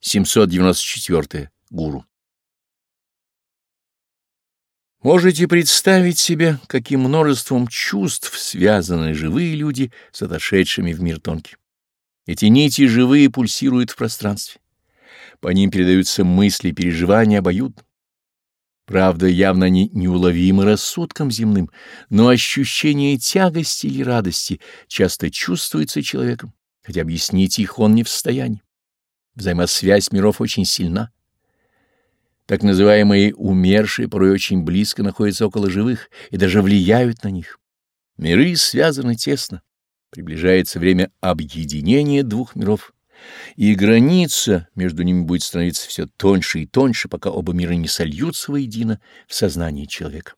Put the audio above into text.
794. Гуру. Можете представить себе, каким множеством чувств связаны живые люди с отошедшими в мир тонкий. Эти нити живые пульсируют в пространстве. По ним передаются мысли, переживания обоюдно. Правда, явно они неуловимы рассудком земным, но ощущение тягости или радости часто чувствуется человеком, хотя объяснить их он не в состоянии. Взаимосвязь миров очень сильна. Так называемые умершие порой очень близко находятся около живых и даже влияют на них. Миры связаны тесно. Приближается время объединения двух миров, и граница между ними будет становиться все тоньше и тоньше, пока оба мира не сольются воедино в сознании человека.